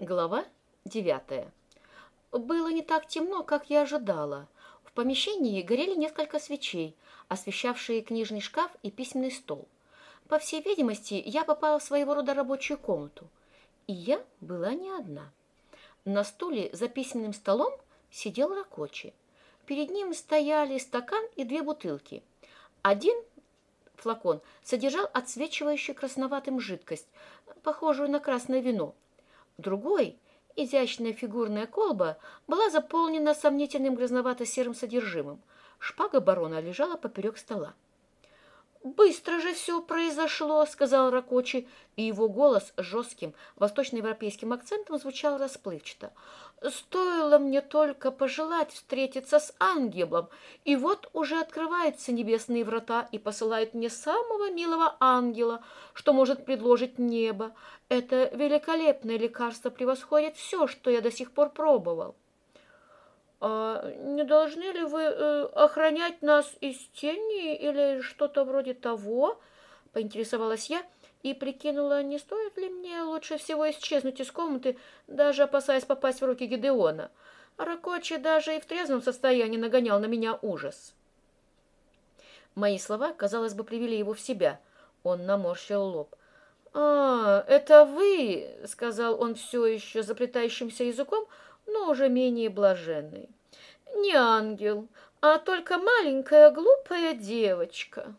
Глава девятая. Было не так темно, как я ожидала. В помещении горели несколько свечей, освещавшие книжный шкаф и письменный стол. По всей видимости, я попала в своего рода рабочую комнату. И я была не одна. На стуле за письменным столом сидел Ракочи. Перед ним стояли стакан и две бутылки. Один флакон содержал отсвечивающую красноватым жидкость, похожую на красное вино. Другой, изящная фигурная колба, была заполнена сомнительным грязновато-серым содержимым. Шпага барона лежала поперек стола. «Быстро же все произошло», — сказал Ракочи, и его голос жестким восточноевропейским акцентом звучал расплывчато. «Стоило мне только пожелать встретиться с ангелом, и вот уже открываются небесные врата и посылают мне самого милого ангела, что может предложить небо. Это великолепное лекарство превосходит все, что я до сих пор пробовал». «А не должны ли вы э, охранять нас из тени или что-то вроде того?» — поинтересовалась я и прикинула, не стоит ли мне лучше всего исчезнуть из комнаты, даже опасаясь попасть в руки Гидеона. Ракочи даже и в трезвом состоянии нагонял на меня ужас. Мои слова, казалось бы, привели его в себя. Он наморщил лоб. «А, это вы!» — сказал он все еще заплетающимся языком, но уже менее блаженный. Не ангел, а только маленькая глупая девочка.